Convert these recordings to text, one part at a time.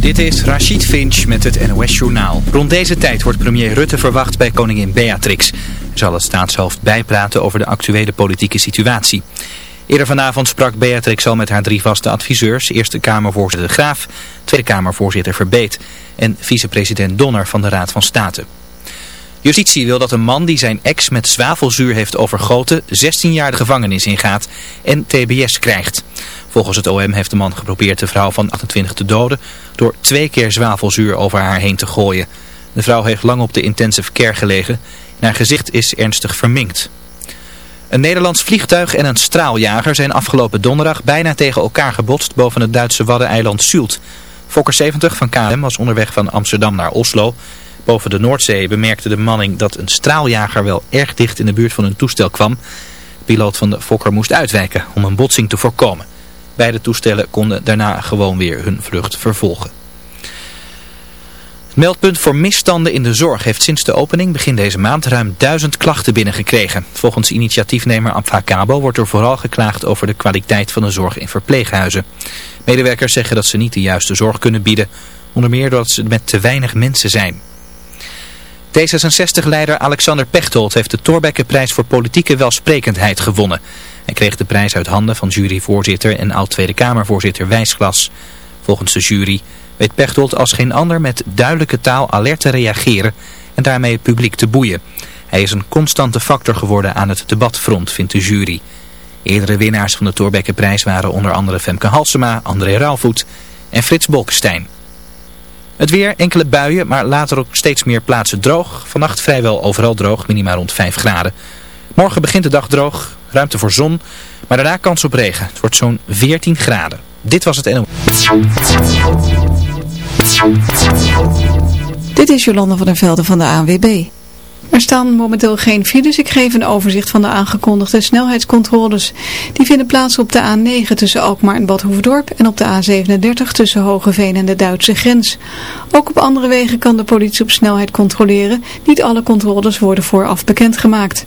Dit is Rachid Finch met het NOS Journaal. Rond deze tijd wordt premier Rutte verwacht bij koningin Beatrix. Zal het staatshoofd bijpraten over de actuele politieke situatie. Eerder vanavond sprak Beatrix al met haar drie vaste adviseurs. Eerste Kamervoorzitter Graaf, Tweede Kamervoorzitter Verbeet en vicepresident Donner van de Raad van State. Justitie wil dat een man die zijn ex met zwavelzuur heeft overgoten 16 jaar de gevangenis ingaat en tbs krijgt. Volgens het OM heeft de man geprobeerd de vrouw van 28 te doden door twee keer zwavelzuur over haar heen te gooien. De vrouw heeft lang op de intensive care gelegen en haar gezicht is ernstig verminkt. Een Nederlands vliegtuig en een straaljager zijn afgelopen donderdag bijna tegen elkaar gebotst boven het Duitse waddeneiland Sult. Fokker 70 van KLM was onderweg van Amsterdam naar Oslo. Boven de Noordzee bemerkte de manning dat een straaljager wel erg dicht in de buurt van hun toestel kwam. De piloot van de Fokker moest uitwijken om een botsing te voorkomen. Beide toestellen konden daarna gewoon weer hun vlucht vervolgen. Het meldpunt voor misstanden in de zorg heeft sinds de opening begin deze maand ruim duizend klachten binnengekregen. Volgens initiatiefnemer Abfacabo wordt er vooral geklaagd over de kwaliteit van de zorg in verpleeghuizen. Medewerkers zeggen dat ze niet de juiste zorg kunnen bieden, onder meer doordat ze met te weinig mensen zijn. D66-leider Alexander Pechtold heeft de Torbekkenprijs voor politieke welsprekendheid gewonnen. Hij kreeg de prijs uit handen van juryvoorzitter en oud-Tweede Kamervoorzitter Wijsglas. Volgens de jury weet Pechtold als geen ander met duidelijke taal alert te reageren en daarmee het publiek te boeien. Hij is een constante factor geworden aan het debatfront, vindt de jury. Eerdere winnaars van de Torbekkenprijs waren onder andere Femke Halsema, André Rauwvoet en Frits Bolkestein. Het weer, enkele buien, maar later ook steeds meer plaatsen droog. Vannacht vrijwel overal droog, minimaal rond 5 graden. Morgen begint de dag droog, ruimte voor zon, maar daarna kans op regen. Het wordt zo'n 14 graden. Dit was het NO. Dit is Jolanda van der Velden van de ANWB. Er staan momenteel geen files. Ik geef een overzicht van de aangekondigde snelheidscontroles. Die vinden plaats op de A9 tussen Alkmaar en Bad Hoefdorp en op de A37 tussen Hogeveen en de Duitse grens. Ook op andere wegen kan de politie op snelheid controleren. Niet alle controles worden vooraf bekendgemaakt.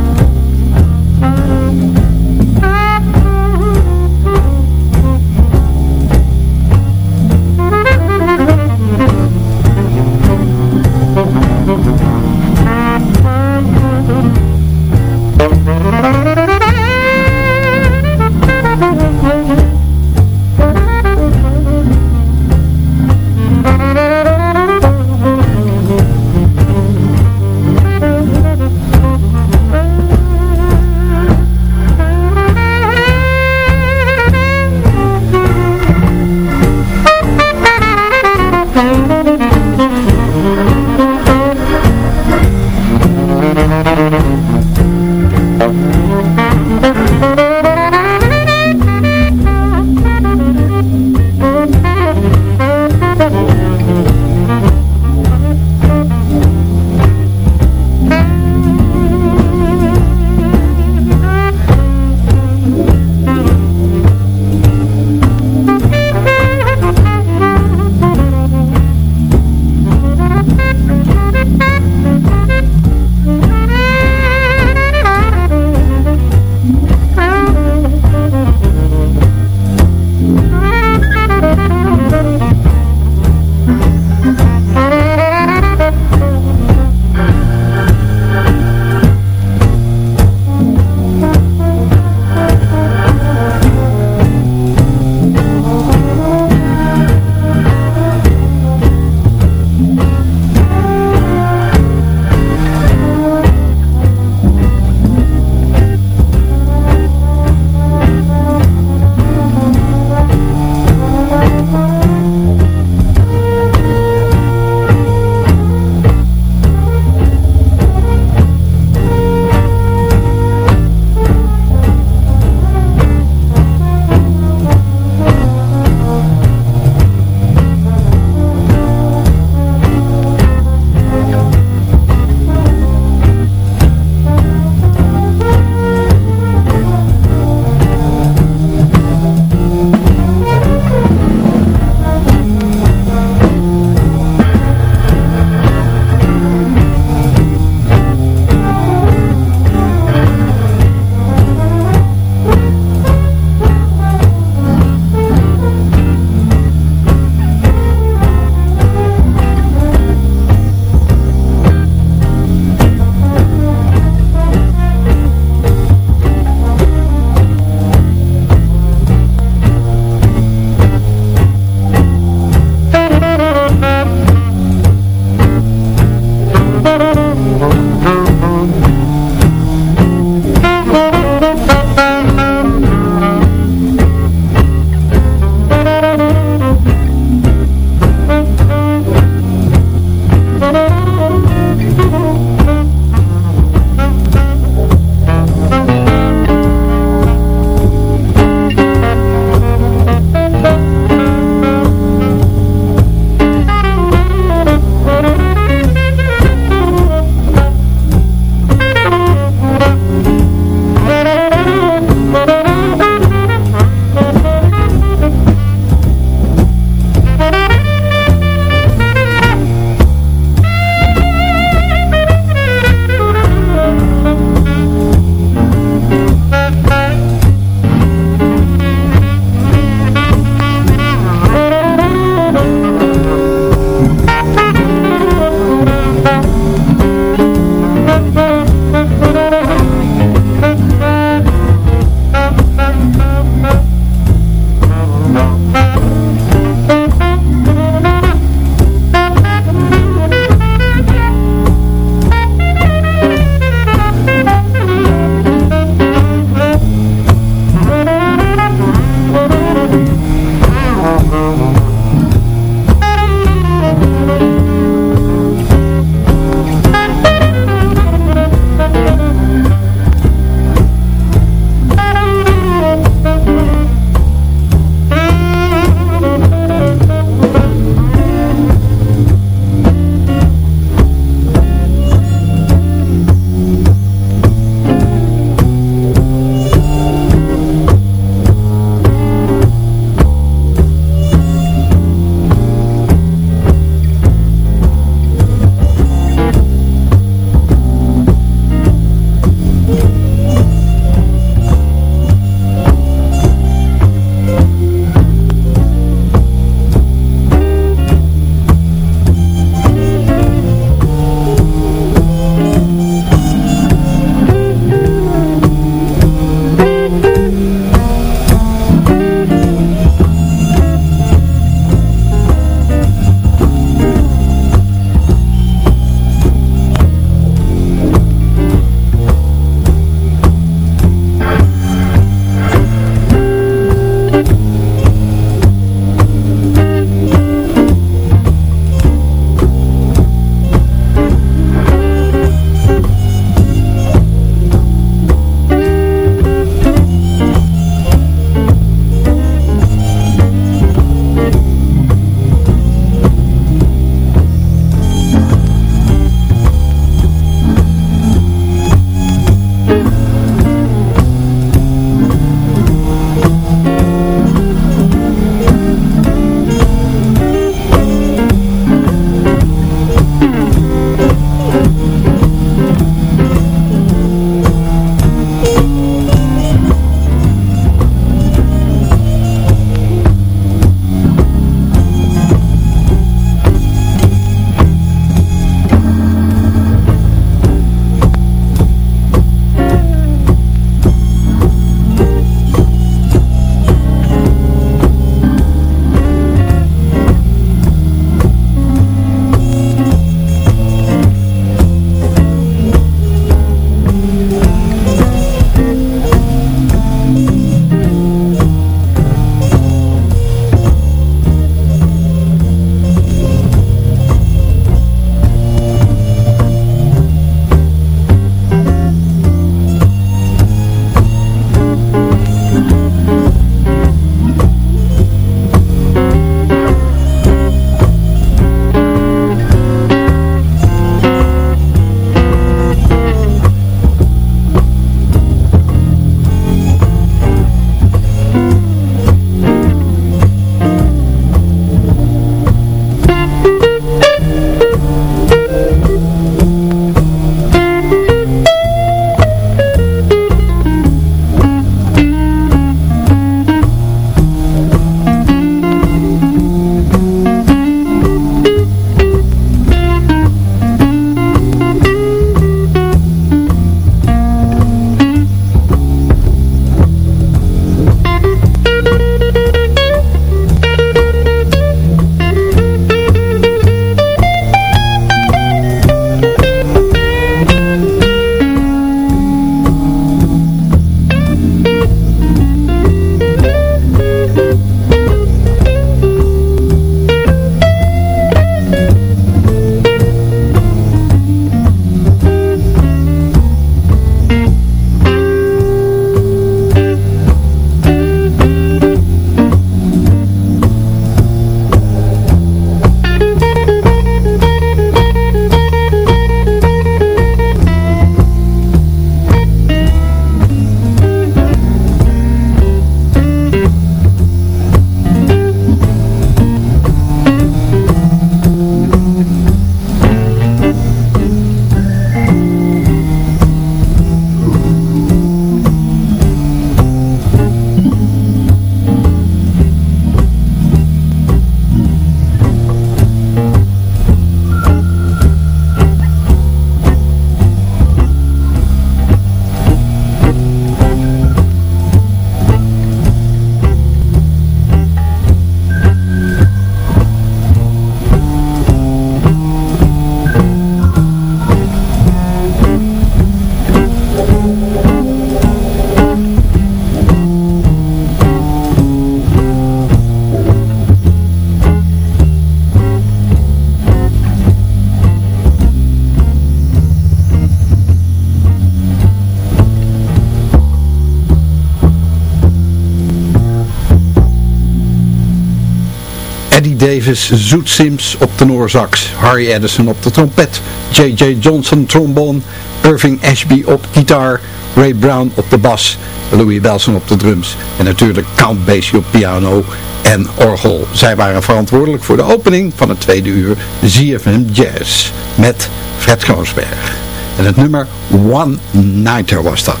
Zoet Sims op de Noorsax, Harry Edison op de trompet, J.J. Johnson trombone, Irving Ashby op gitaar, Ray Brown op de bas, Louis Belson op de drums en natuurlijk Count Basie op piano en orgel. Zij waren verantwoordelijk voor de opening van het tweede uur ZFM Jazz met Fred Kroonsberg. En het nummer One Nighter was dat.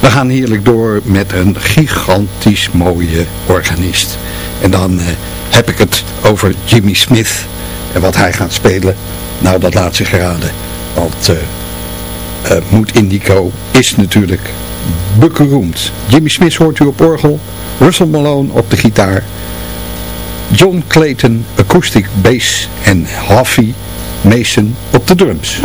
We gaan heerlijk door met een gigantisch mooie organist. En dan eh, heb ik het over Jimmy Smith en wat hij gaat spelen. Nou, dat laat zich raden. Want uh, uh, Moed Indico is natuurlijk beroemd. Jimmy Smith hoort u op orgel. Russell Malone op de gitaar. John Clayton acoustic bass en Huffy Mason op de drums.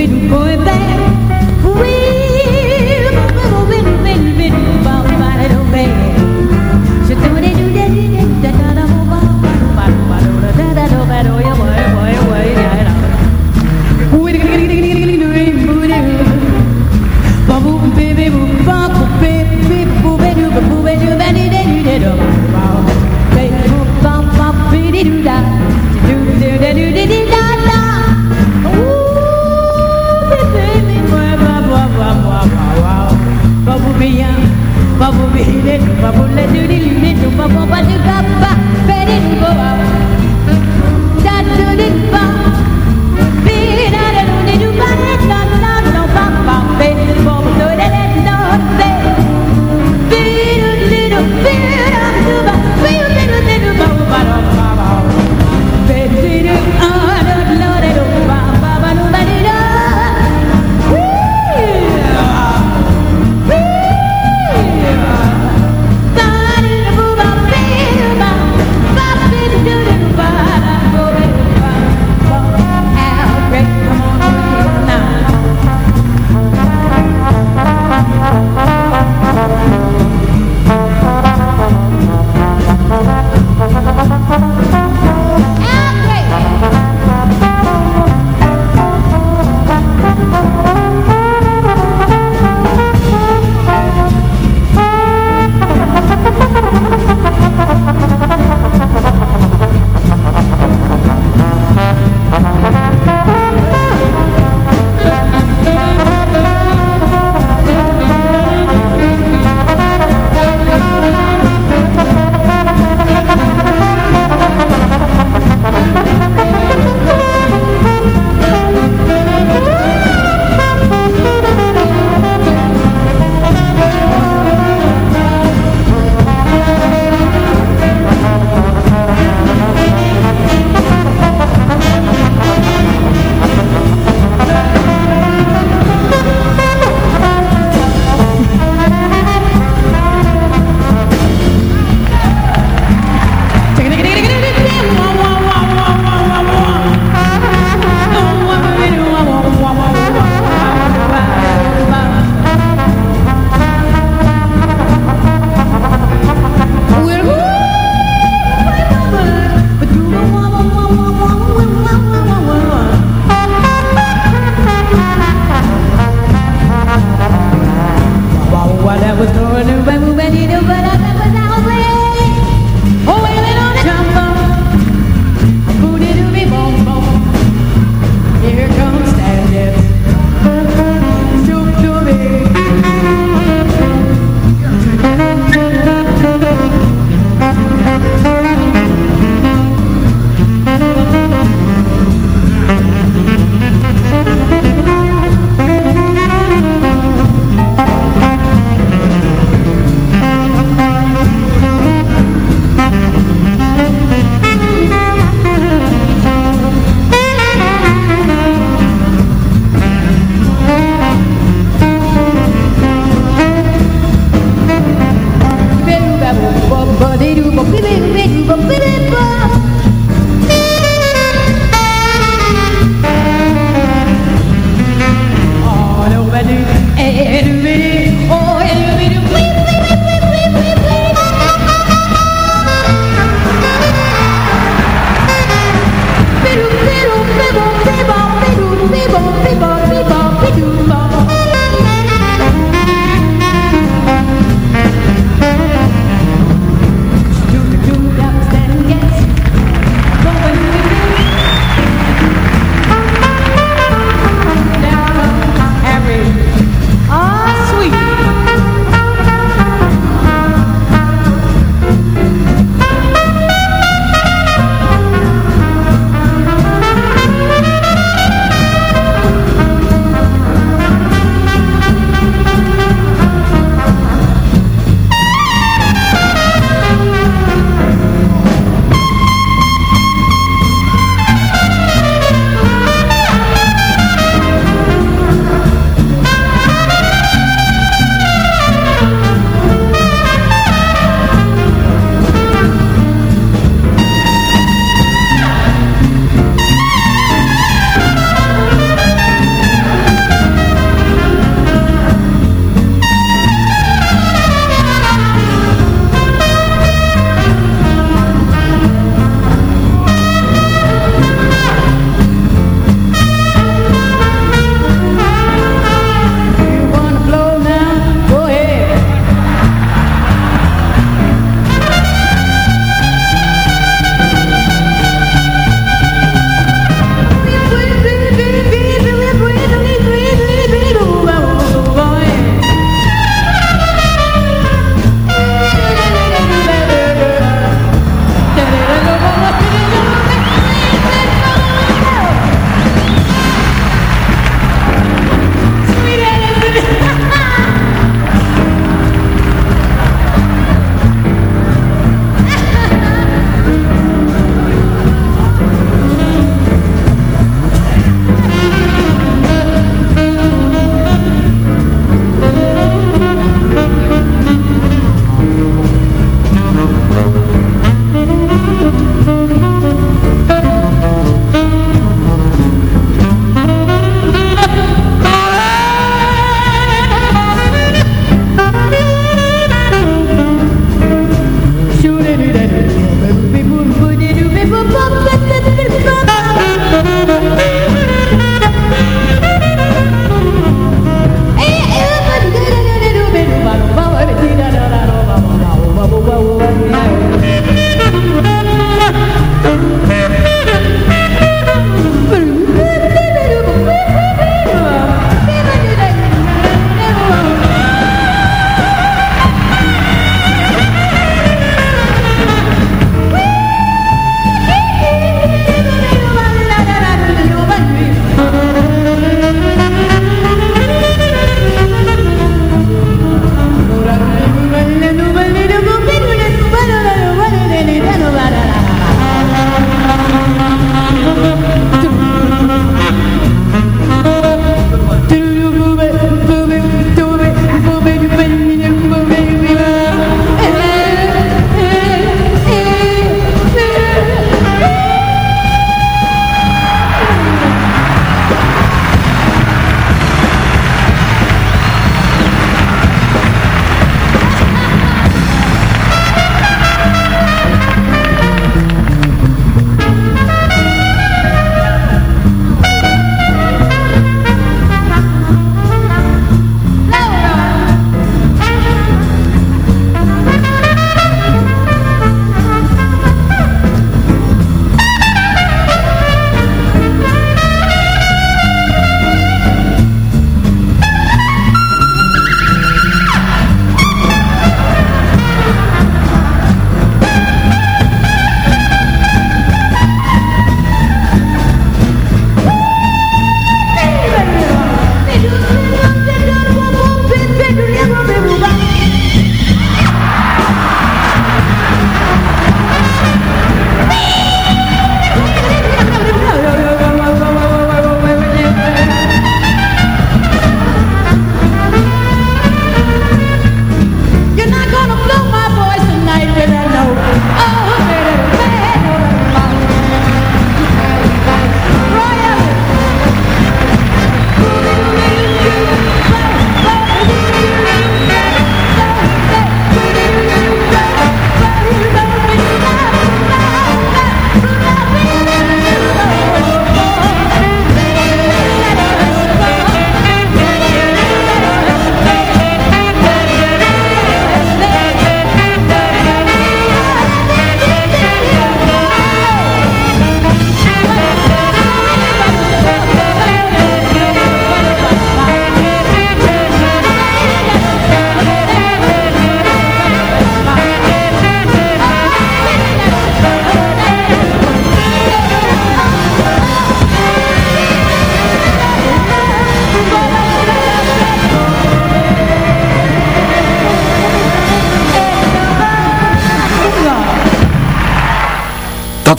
sweet boy back.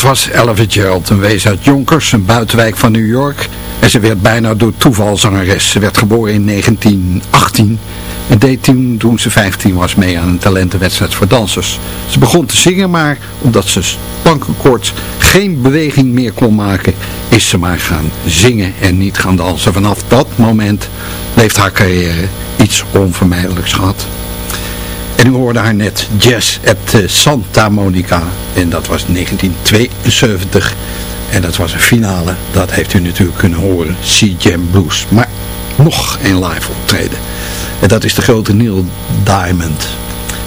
Dat was Ella Fitzgerald, een wees uit Jonkers, een buitenwijk van New York. En ze werd bijna door toeval zangeres. Ze werd geboren in 1918 en deed toen, toen ze 15 was, mee aan een talentenwedstrijd voor dansers. Ze begon te zingen, maar omdat ze plankenkort geen beweging meer kon maken, is ze maar gaan zingen en niet gaan dansen. Vanaf dat moment heeft haar carrière iets onvermijdelijks gehad. En u hoorde haar net Jazz at eh, Santa Monica. En dat was 1972. En dat was een finale. Dat heeft u natuurlijk kunnen horen. Sea Jam Blues. Maar nog een live optreden. En dat is de grote Neil Diamond.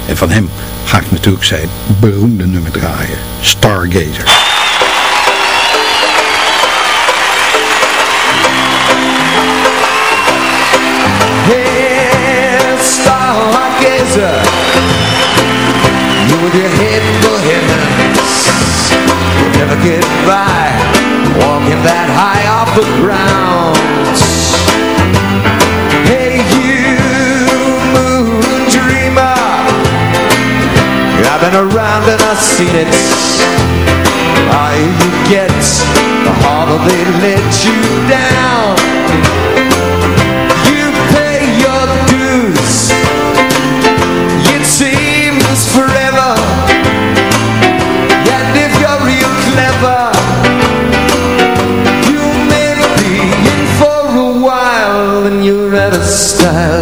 En van hem ga ik natuurlijk zijn beroemde nummer draaien. Stargazer. Stargazer with your head for heavens You'll never get by Walking that high off the ground. Hey you, moon dreamer I've been around and I've seen it. Higher you get, the harder they let you down passar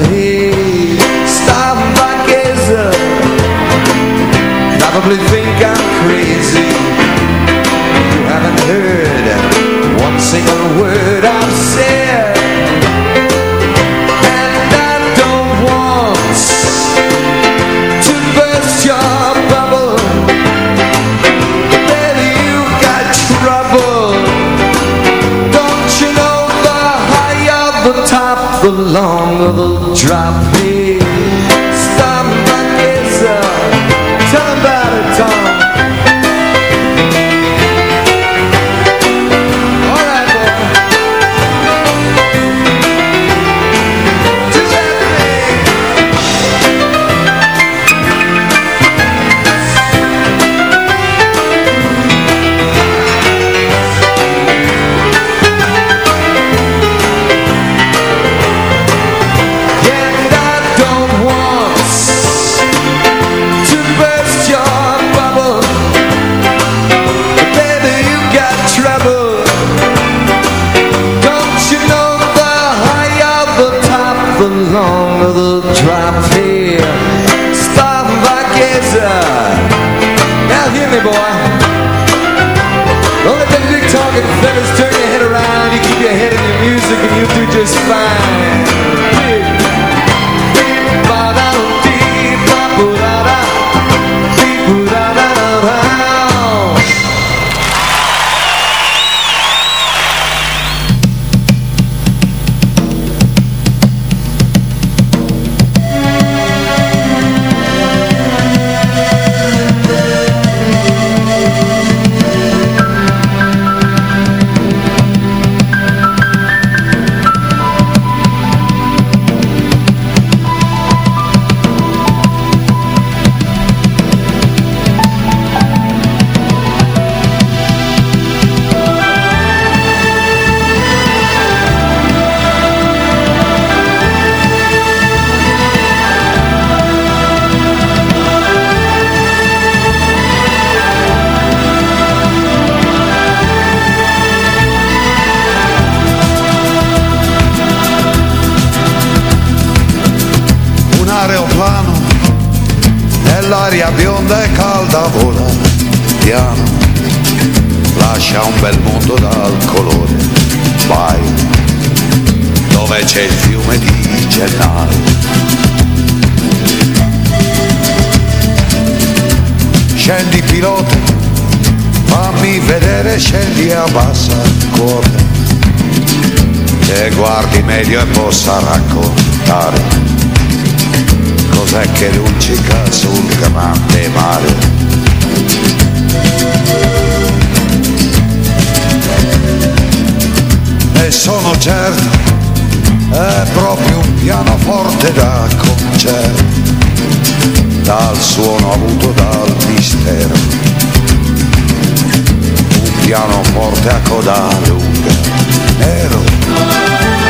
luccica sul grande mare. E sono certo è proprio un pianoforte da concerto, dal suono avuto dal mistero forte a coda lunga, nero.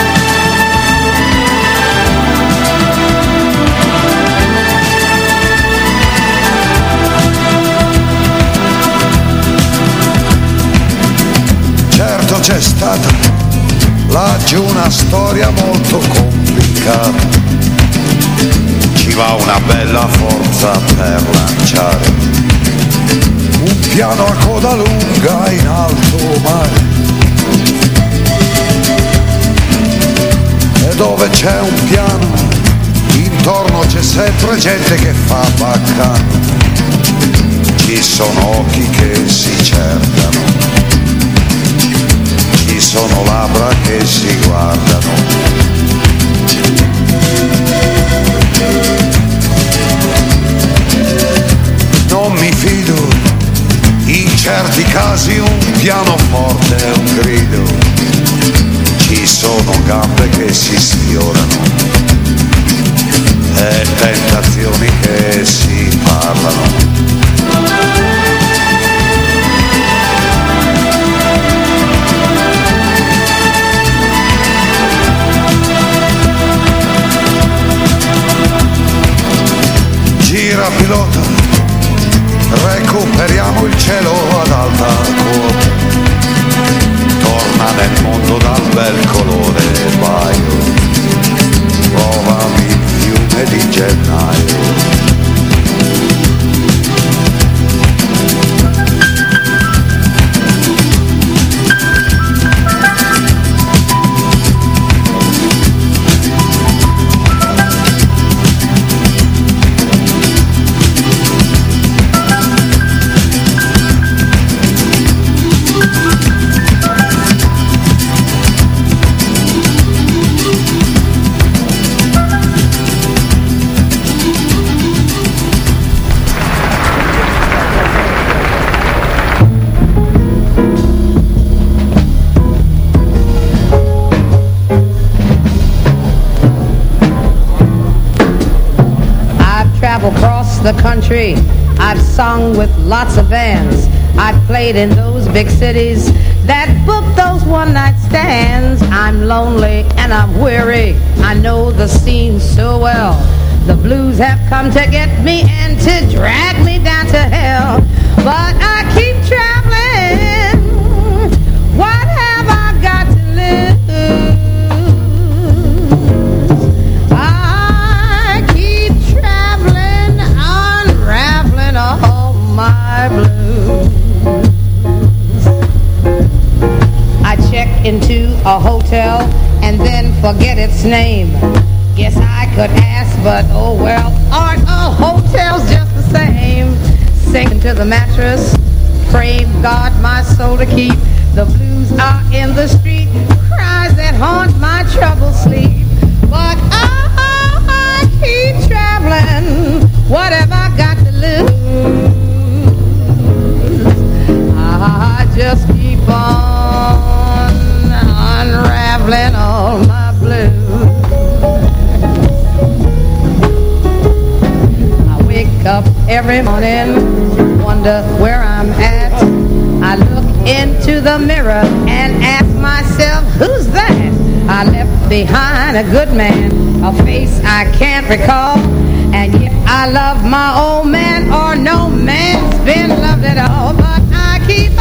C'è stata laggiù una storia molto complicata. Ci va una bella forza per lanciare un piano a coda lunga in alto mare. E dove c'è un piano, intorno c'è sempre gente che fa baccano. Ci sono occhi che si cercano sono labbra che si guardano. Non mi fido, in certi casi un pianoforte è un grido, ci sono gambe che si sfiorano e tentazioni che si parlano. Pilota, recuperiamo il cielo ad alta quota. Torna nel mondo dal bel colore baio, provami il fiume di gennaio. Country. I've sung with lots of bands. I've played in those big cities that book those one night stands. I'm lonely and I'm weary. I know the scene so well. The blues have come to get me and to drag me down to hell. But I a hotel and then forget its name. Guess I could ask, but oh well, aren't all hotels just the same? Sink into the mattress, pray God my soul to keep. The blues are in the street, cries that haunt my troubled sleep. But ah, I keep traveling, what have I got to lose? I just keep on unraveling all my blues. I wake up every morning, wonder where I'm at. I look into the mirror and ask myself, who's that? I left behind a good man, a face I can't recall. And yet I love my old man, or no man's been loved at all. But I keep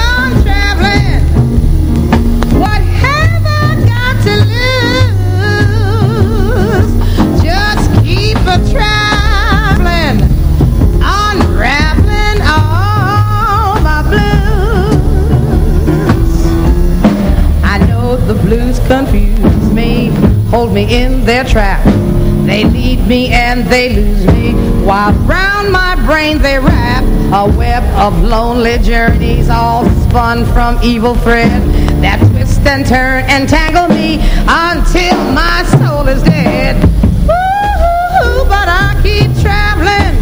They lead me and they lose me, while round my brain they wrap a web of lonely journeys, all spun from evil thread that twist and turn and tangle me until my soul is dead. Woo-hoo-hoo, but I keep traveling.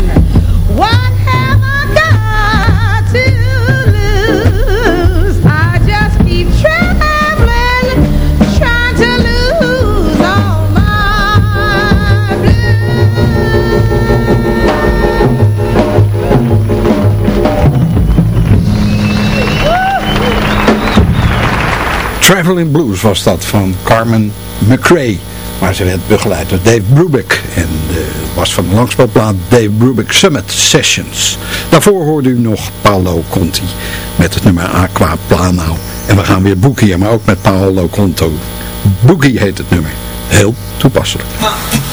Traveling Blues was dat van Carmen McRae. Maar ze werd begeleid door Dave Brubeck. En uh, was van de langspeelplaat Dave Brubeck Summit Sessions. Daarvoor hoorde u nog Paolo Conti met het nummer Aqua Plano. En we gaan weer boekien, maar ook met Paolo Conto. Boogie heet het nummer. Heel toepasselijk. Due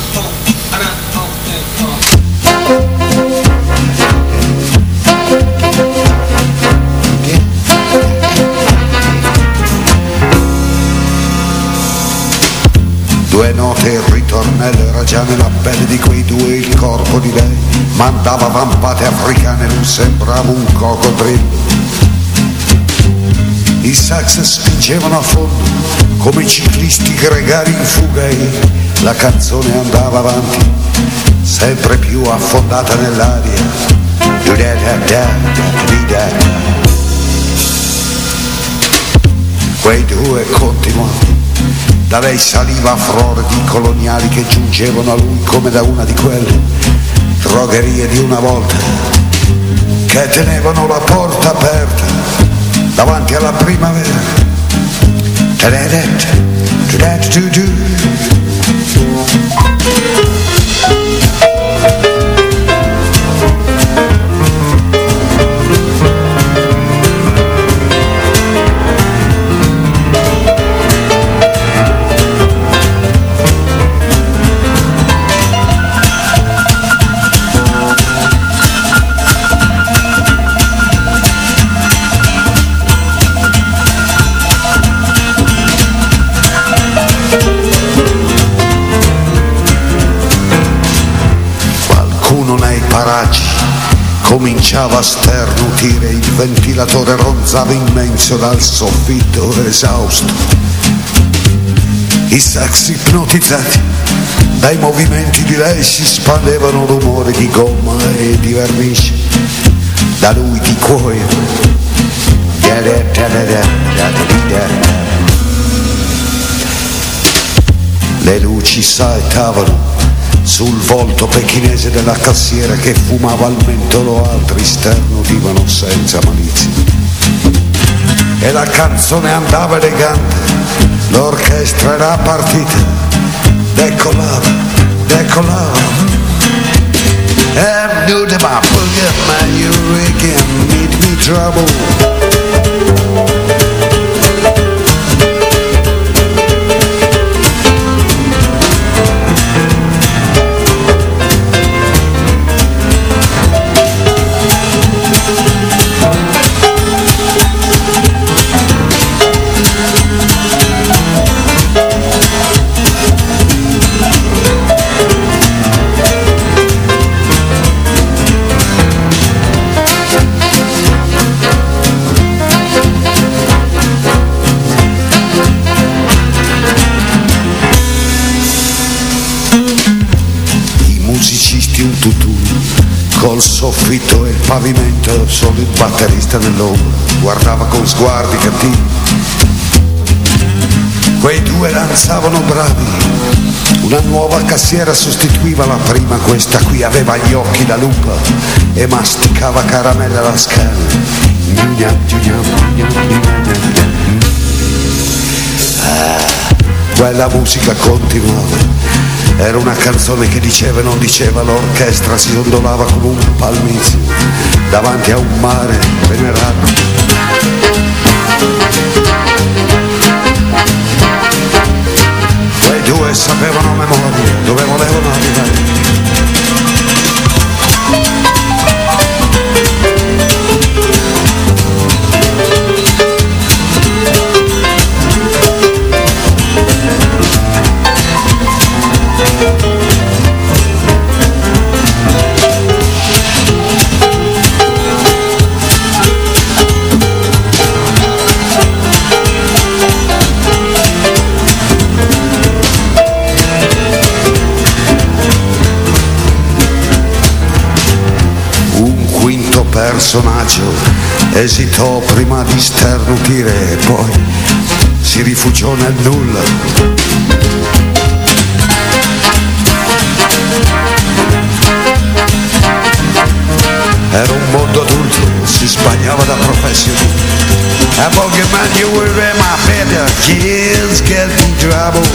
già nella pelle di quei due il corpo di lei Mandava vampate africane, non sembrava un coccodrillo I sax spingevano a fondo come ciclisti gregari in fuga e la canzone andava avanti sempre più affondata nell'aria. Quei due continuano da lei saliva a frore di coloniali che giungevano a lui come da una di quelle drogherie di una volta che tenevano la porta aperta davanti alla primavera. Cominciava a sternutire, il ventilatore ronzava immenso dal soffitto esausto. I sax ipnotizzati dai movimenti di lei si spandevano rumori di gomma e di vernice, da lui di cuoio. Le luci saltavano sul volto pechinese della cassiera che fumava al mentolo altri sternudivano senza malizia. E la canzone andava elegante, l'orchestra era partita, decolava, decolava. And knew that my boogie man, you again, need me trouble. Pavimento, solo il batterista nell'ombra guardava con sguardi cattivi. Quei due danzavano bravi, una nuova cassiera sostituiva la prima, questa qui aveva gli occhi da lupa e masticava caramella alla scala. Ah, quella musica continuava era una canzone che diceva e non diceva, l'orchestra si ondolava come un palmizio davanti a un mare venerato. Quei due sapevano memoria dove volevano arrivare personaggio esitò prima di sternutire e poi si rifugiò nel nulla. Era un mondo adulto, si sbagliava da professionista. A Pokemon, you will my better kids get in trouble.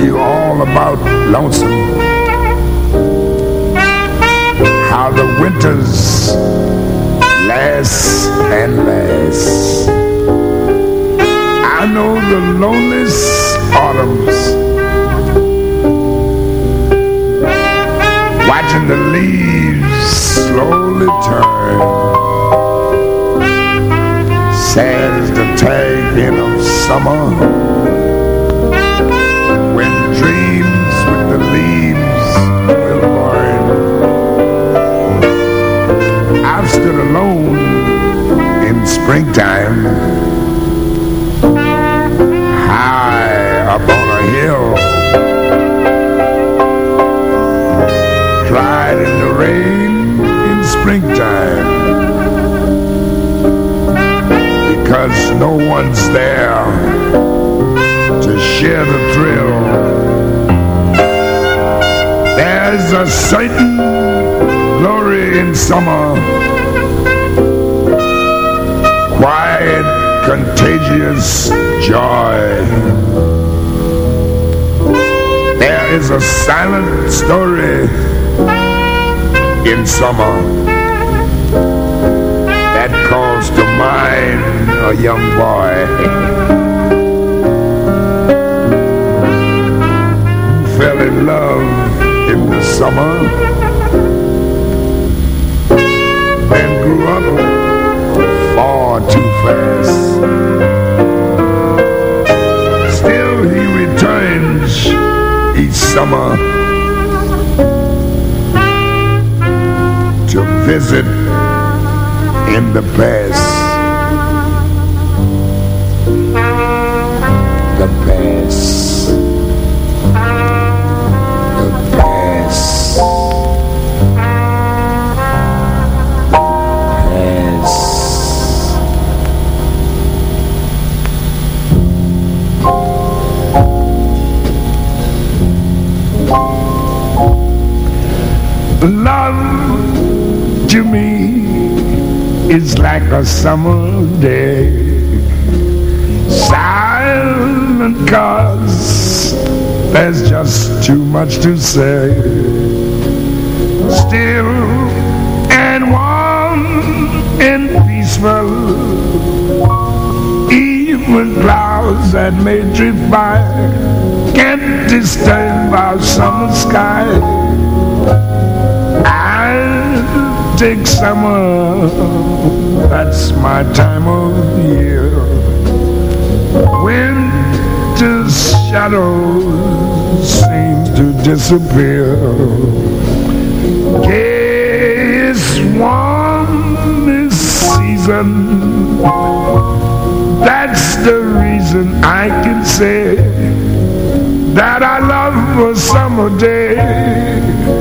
You all about lonesome. How the winters last and last. I know the loneliest autumns. Watching the leaves slowly turn sad as the tagging of summer stood alone in springtime. High up on a hill cried in the rain in springtime. Because no one's there to share the thrill. There's a certain glory in summer, contagious joy. There is a silent story in summer that calls to mind a young boy who fell in love in the summer and grew up far too Still he returns each summer to visit in the past. Love to me is like a summer day. Silent cause there's just too much to say. Still and warm and peaceful. Even clouds that may drift by can't disturb our summer sky. Take summer, that's my time of year. Winter's shadows seem to disappear. Gayest, this season, that's the reason I can say that I love a summer day.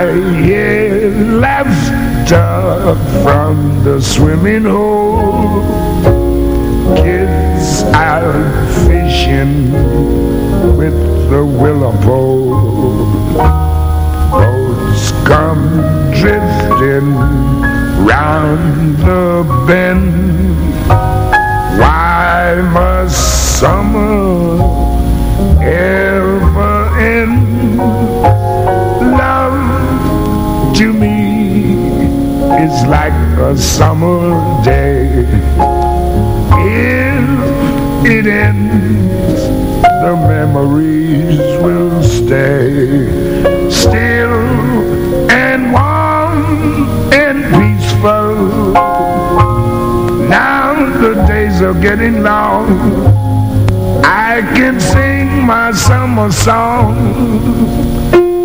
I hear laughter from the swimming hole. Kids out fishing with the willow pole. Boats come drifting round the bend. Why must summer like a summer day. If it ends, the memories will stay still and warm and peaceful. Now the days are getting long. I can sing my summer song.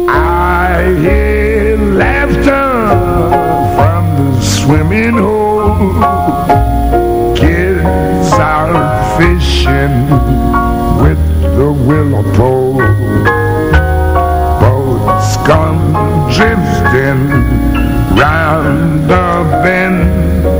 I hear laughter swimming hole. Kids out fishing with the willow pole. Boats come drifting round the bend.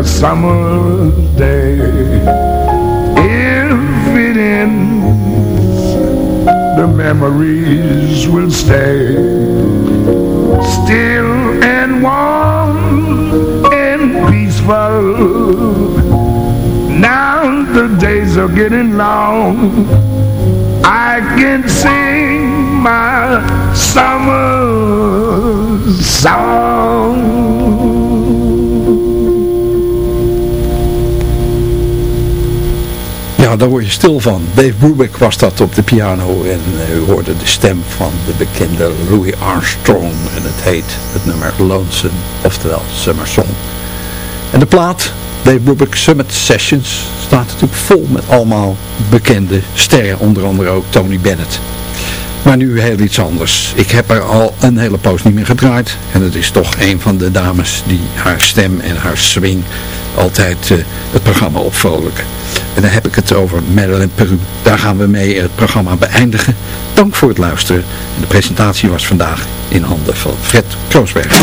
A summer's day. If it ends, the memories will stay still and warm and peaceful. Now the days are getting long. I can sing my summer song. Daar word je stil van. Dave Brubeck was dat op de piano en uh, u hoorde de stem van de bekende Louis Armstrong. En het heet het nummer Lonesome, oftewel Summer Song. En de plaat, Dave Brubeck Summit Sessions, staat natuurlijk vol met allemaal bekende sterren. Onder andere ook Tony Bennett. Maar nu heel iets anders. Ik heb er al een hele poos niet meer gedraaid. En het is toch een van de dames die haar stem en haar swing altijd uh, het programma opvrolijken. En dan heb ik het over Madeline Peru. Daar gaan we mee het programma beëindigen. Dank voor het luisteren. En de presentatie was vandaag in handen van Fred Kroosberg.